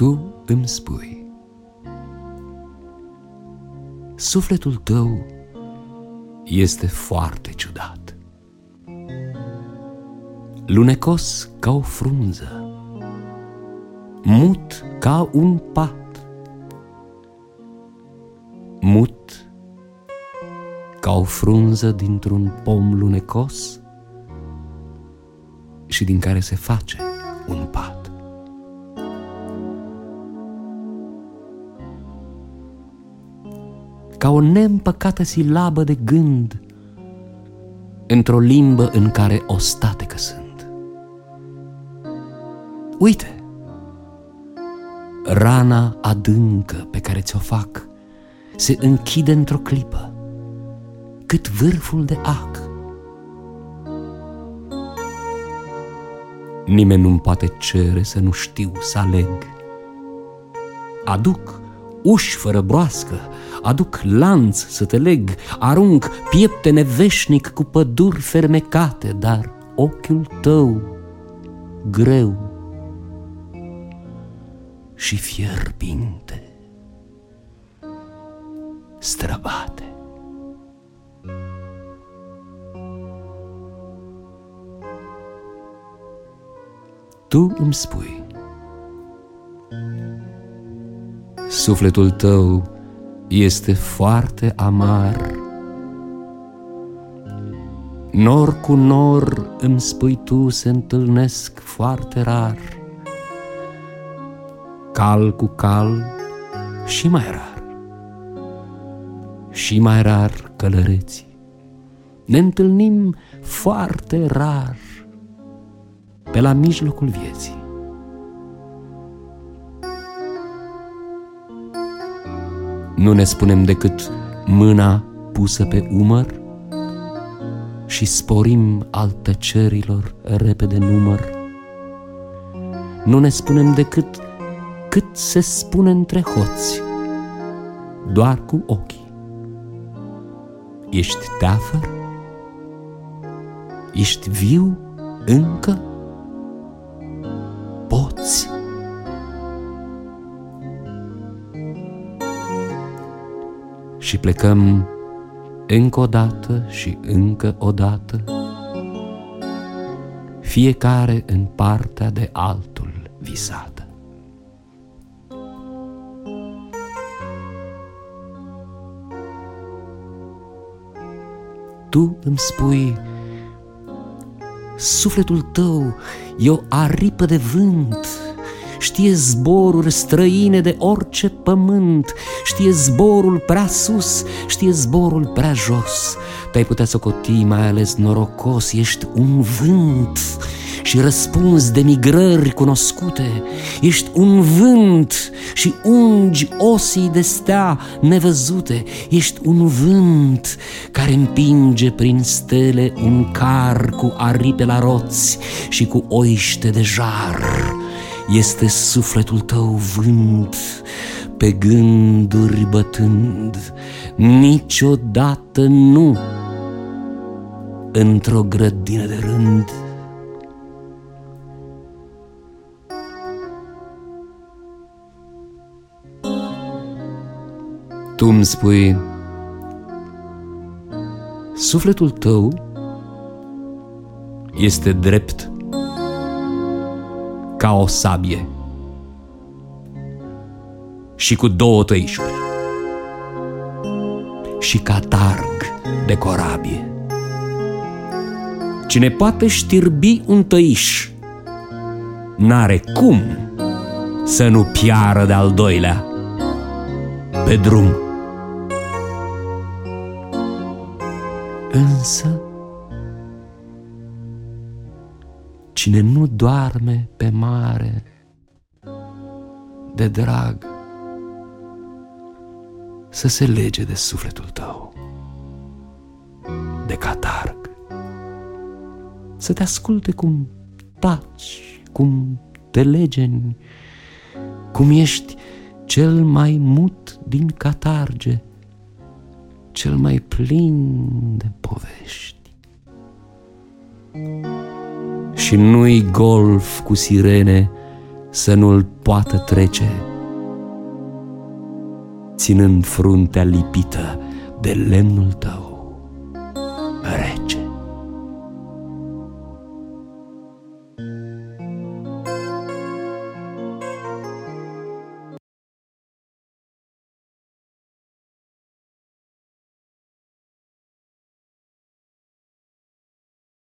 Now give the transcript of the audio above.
Tu îmi spui Sufletul tău este foarte ciudat Lunecos ca o frunză Mut ca un pat Mut ca o frunză dintr-un pom lunecos și din care se face un pat. Ca o neîmpăcată silabă de gând într-o limbă în care o statecă sunt. Uite, rana adâncă pe care ți-o fac se închide într-o clipă cât vârful de ac. Nimeni nu-mi poate cere să nu știu să aleg. Aduc uși fără broască, aduc lanț să te leg, arunc pieptene veșnic cu păduri fermecate, dar ochiul tău greu și fierbinte străbate. tu îmi spui. Sufletul tău este foarte amar. Nor cu nor îmi spui tu se întâlnesc foarte rar. Cal cu cal și mai rar. Și mai rar călăreții. Ne întâlnim foarte rar pe la mijlocul vieții. Nu ne spunem decât mâna pusă pe umăr și sporim al tăcerilor repede număr. Nu ne spunem decât cât se spune între hoți, doar cu ochii. Ești teafăr? Ești viu încă? Și plecăm încă o dată și încă o dată, fiecare în partea de altul visată. Tu îmi spui Sufletul tău e o aripă de vânt, știe zboruri străine de orice pământ, știe zborul prea sus, știe zborul prea jos. Te-ai putea socoti mai ales norocos, ești un vânt și răspunzi de migrări cunoscute. Ești un vânt și ungi osii de stea nevăzute. Ești un vânt care împinge prin stele un car cu aripe la roți și cu oiște de jar. Este sufletul tău vânt, pe gânduri bătând, niciodată nu. Într-o grădină de rând. Tu îmi spui, sufletul tău este drept ca o sabie și cu două tăișuri și ca targ de corabie. Cine poate știrbi un tăiș, n-are cum să nu piară de-al doilea pe drum. Însă, cine nu doarme pe mare de drag, să se lege de sufletul tău, de catarg, să te asculte cum taci, cum te legeni, cum ești cel mai mut din catarge, cel mai plin de povești. Și nu-i golf cu sirene să nu-l poată trece, ținând fruntea lipită de lemnul tău rece.